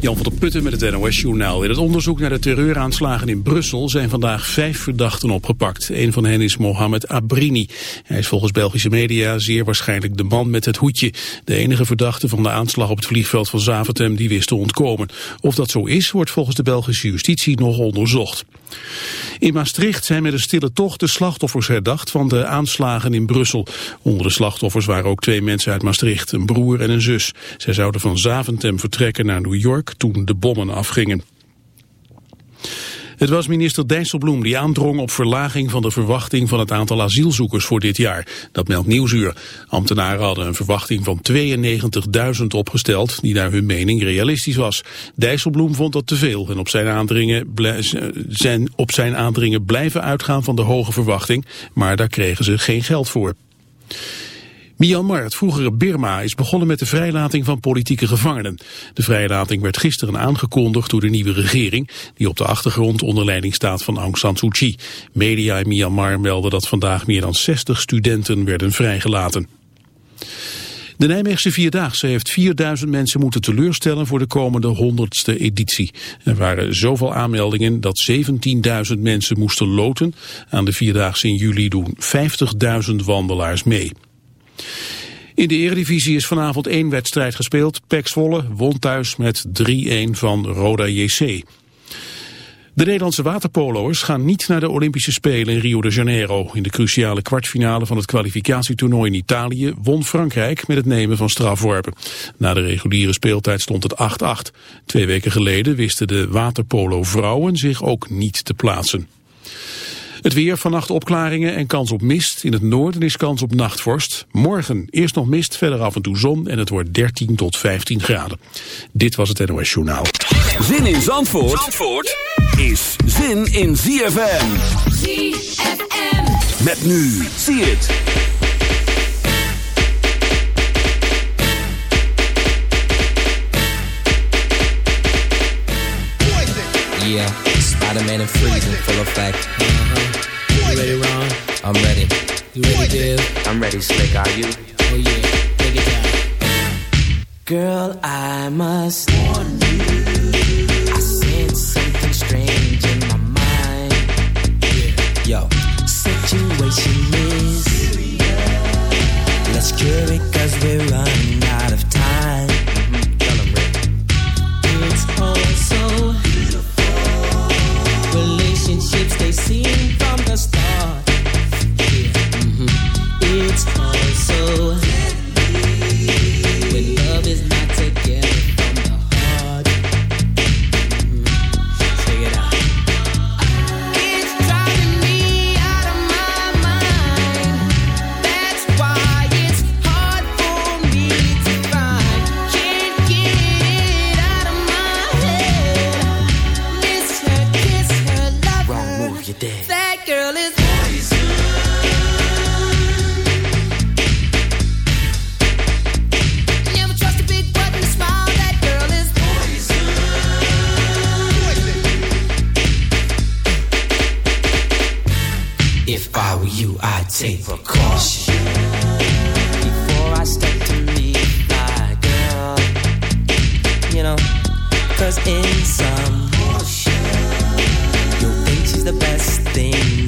Jan van der Putten met het NOS-journaal. In het onderzoek naar de terreuraanslagen in Brussel zijn vandaag vijf verdachten opgepakt. Een van hen is Mohamed Abrini. Hij is volgens Belgische media zeer waarschijnlijk de man met het hoedje. De enige verdachte van de aanslag op het vliegveld van Zaventem die wist te ontkomen. Of dat zo is, wordt volgens de Belgische justitie nog onderzocht. In Maastricht zijn met een stille tocht de slachtoffers herdacht van de aanslagen in Brussel. Onder de slachtoffers waren ook twee mensen uit Maastricht, een broer en een zus. Zij zouden van Zaventem vertrekken naar New York toen de bommen afgingen. Het was minister Dijsselbloem die aandrong op verlaging van de verwachting van het aantal asielzoekers voor dit jaar. Dat meldt Nieuwsuur. Ambtenaren hadden een verwachting van 92.000 opgesteld, die naar hun mening realistisch was. Dijsselbloem vond dat te veel en op zijn, aandringen op zijn aandringen blijven uitgaan van de hoge verwachting, maar daar kregen ze geen geld voor. Myanmar, het vroegere Birma, is begonnen met de vrijlating van politieke gevangenen. De vrijlating werd gisteren aangekondigd door de nieuwe regering, die op de achtergrond onder leiding staat van Aung San Suu Kyi. Media in Myanmar melden dat vandaag meer dan 60 studenten werden vrijgelaten. De Nijmeegse Vierdaagse heeft 4000 mensen moeten teleurstellen voor de komende 100ste editie. Er waren zoveel aanmeldingen dat 17.000 mensen moesten loten. Aan de Vierdaagse in juli doen 50.000 wandelaars mee. In de eredivisie is vanavond één wedstrijd gespeeld. Pek Zwolle won thuis met 3-1 van Roda JC. De Nederlandse waterpolo'ers gaan niet naar de Olympische Spelen in Rio de Janeiro. In de cruciale kwartfinale van het kwalificatietoernooi in Italië won Frankrijk met het nemen van strafworpen. Na de reguliere speeltijd stond het 8-8. Twee weken geleden wisten de waterpolo-vrouwen zich ook niet te plaatsen. Het weer, vannacht opklaringen en kans op mist. In het noorden is kans op nachtvorst. Morgen eerst nog mist, verder af en toe zon en het wordt 13 tot 15 graden. Dit was het NOS Journaal. Zin in Zandvoort, Zandvoort is zin in ZFM. ZFM. Met nu, zie het. Yeah, Spider-Man and Freezing, full effect. You ready, Ron? I'm ready. You ready, Dave? I'm ready, Slick. Are you? Oh yeah, take it down. Girl, I must warn you. I sense something strange in my mind. Yeah. Yo, situation is serious. Let's cure it cause we're running out cause in some. You'll think she's the best thing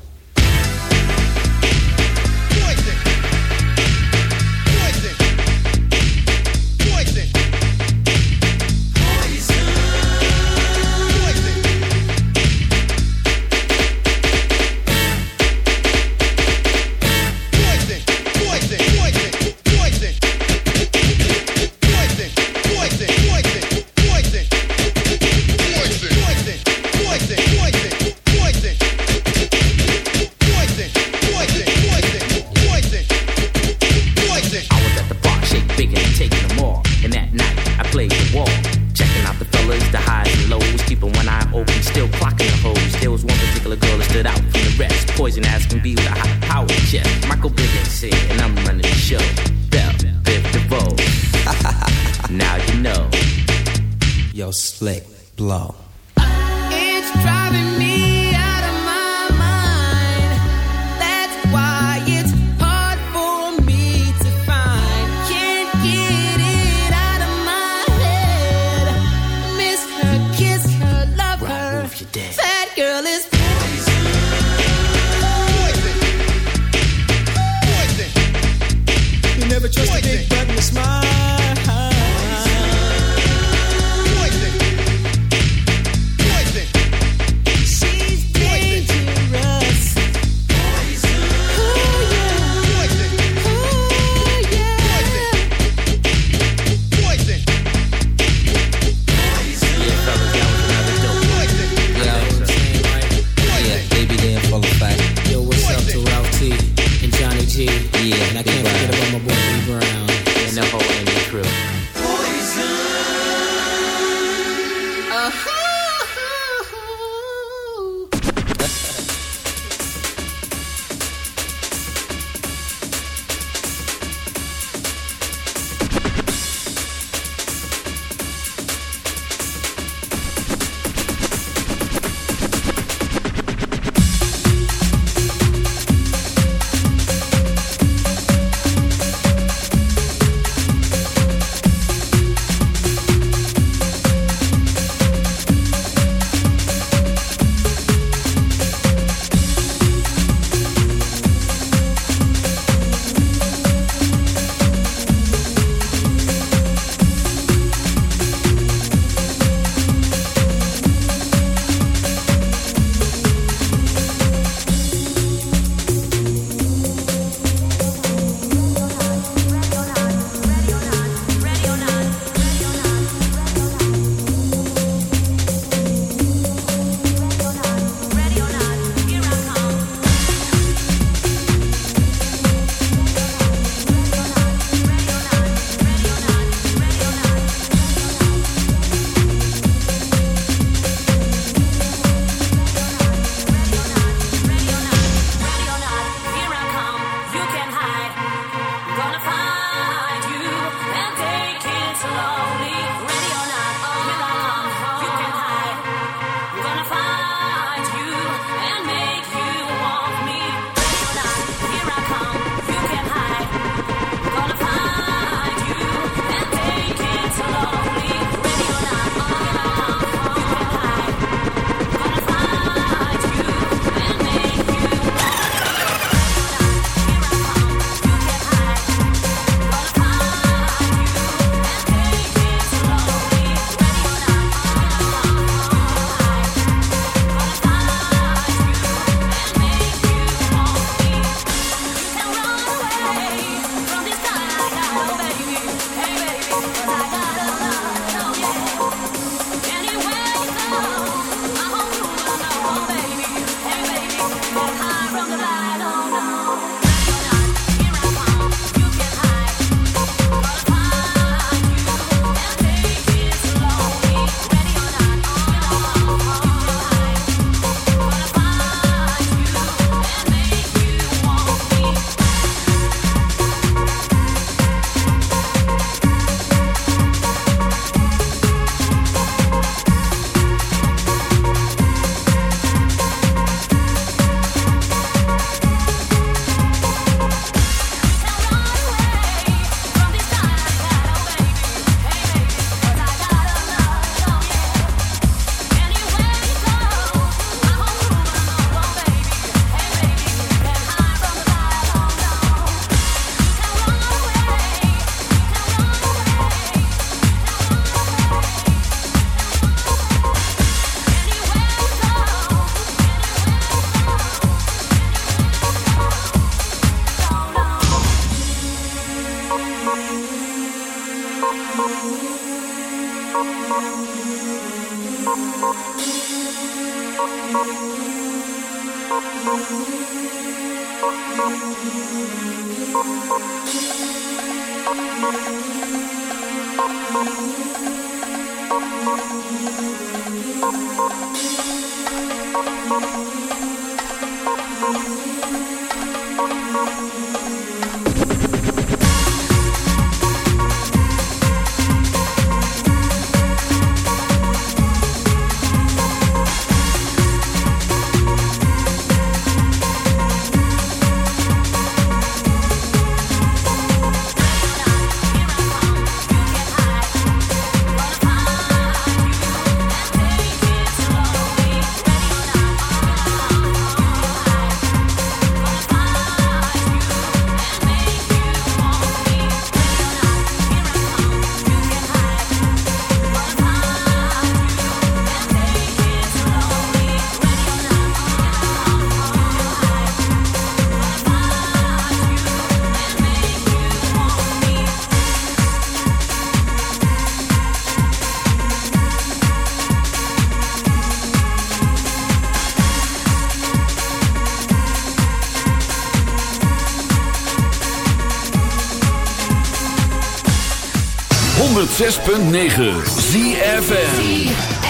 106.9 ZFN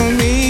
for me.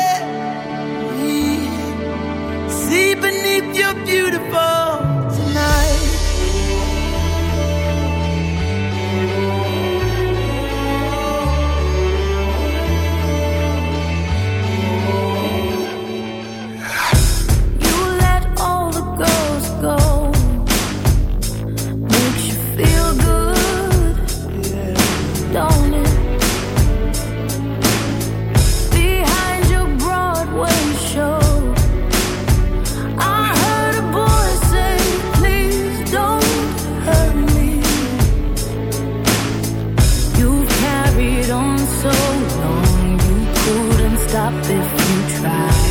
you're beautiful. if you try.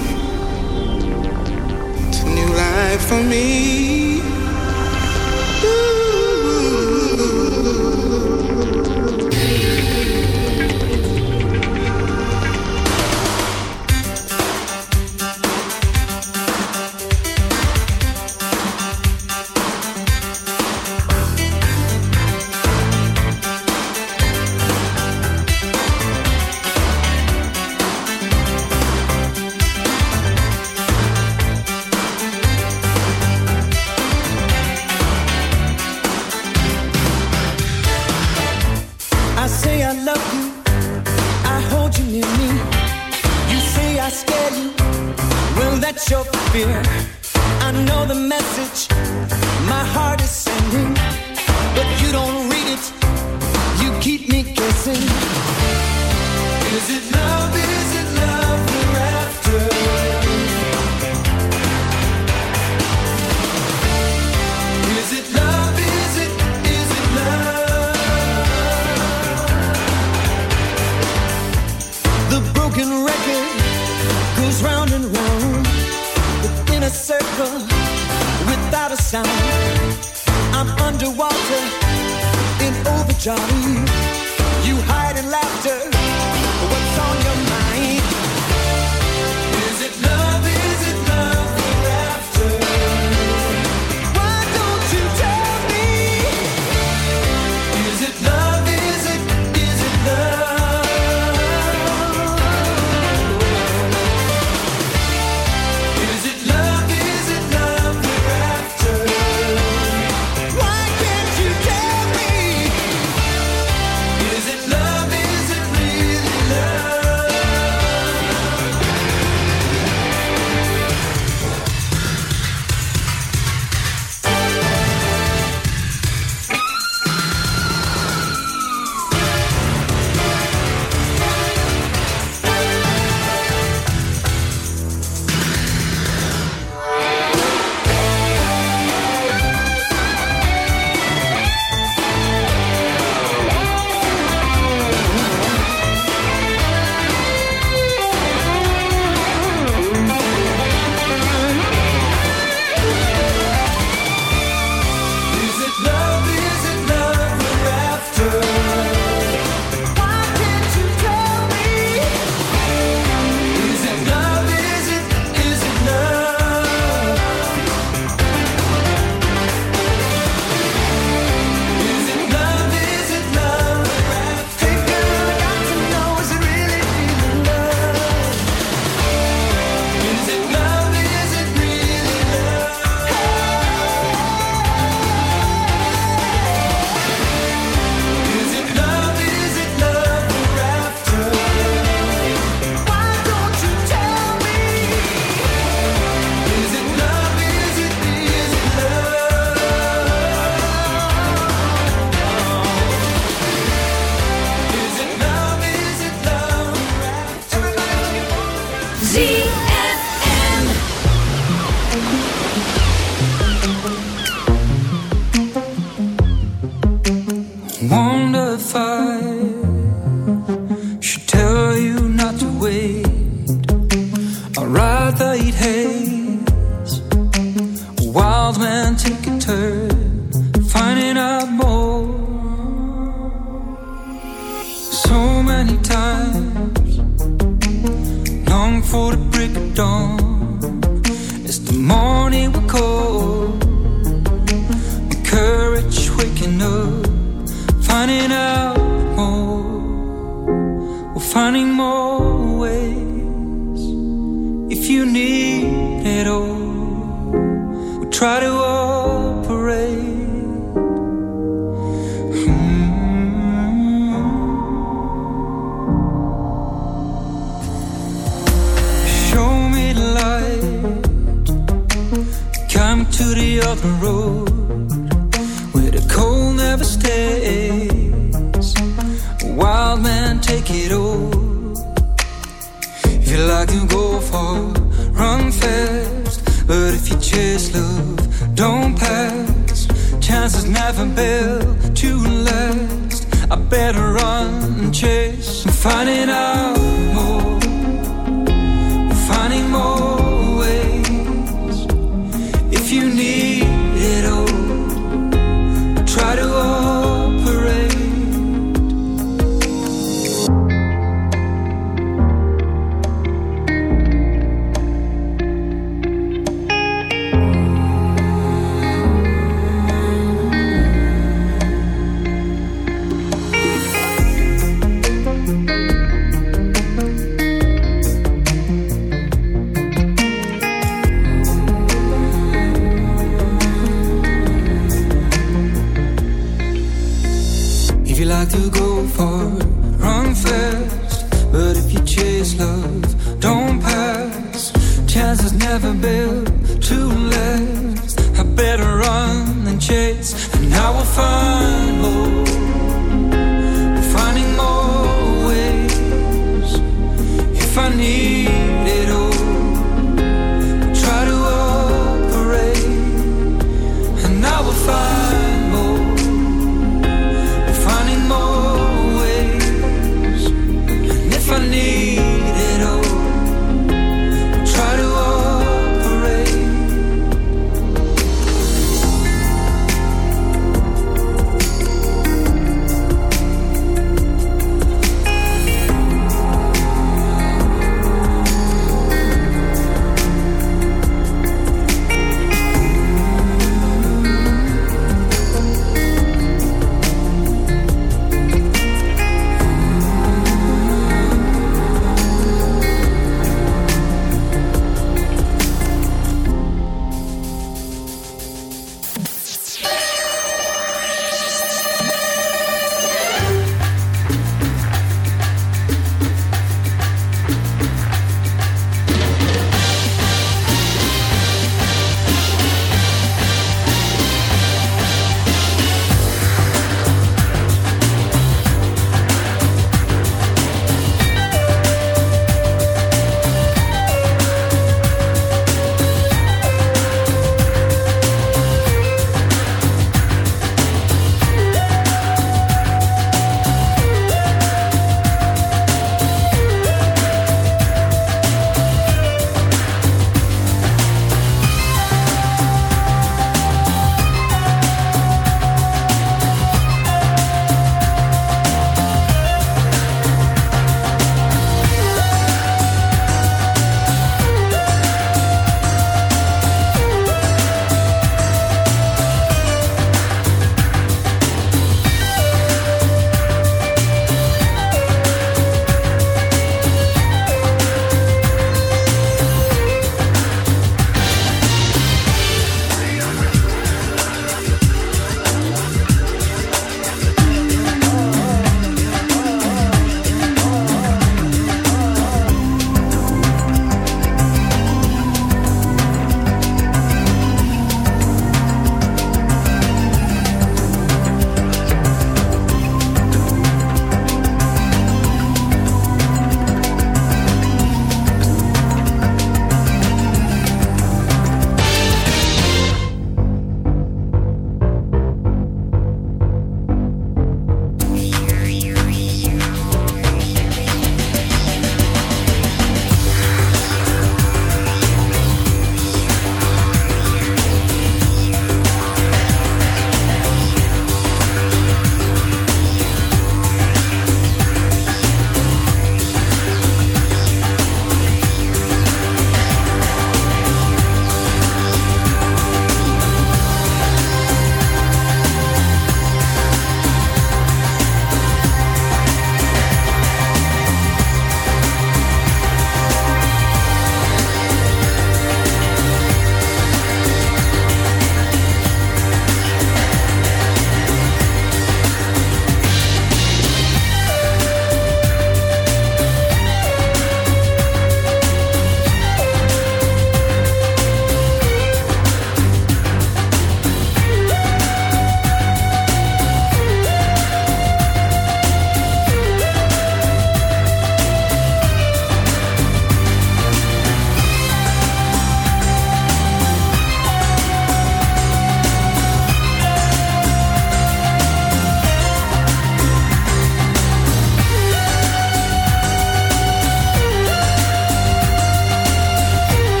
for me. over Johnny. You hide in laughter.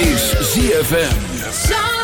is ZFM.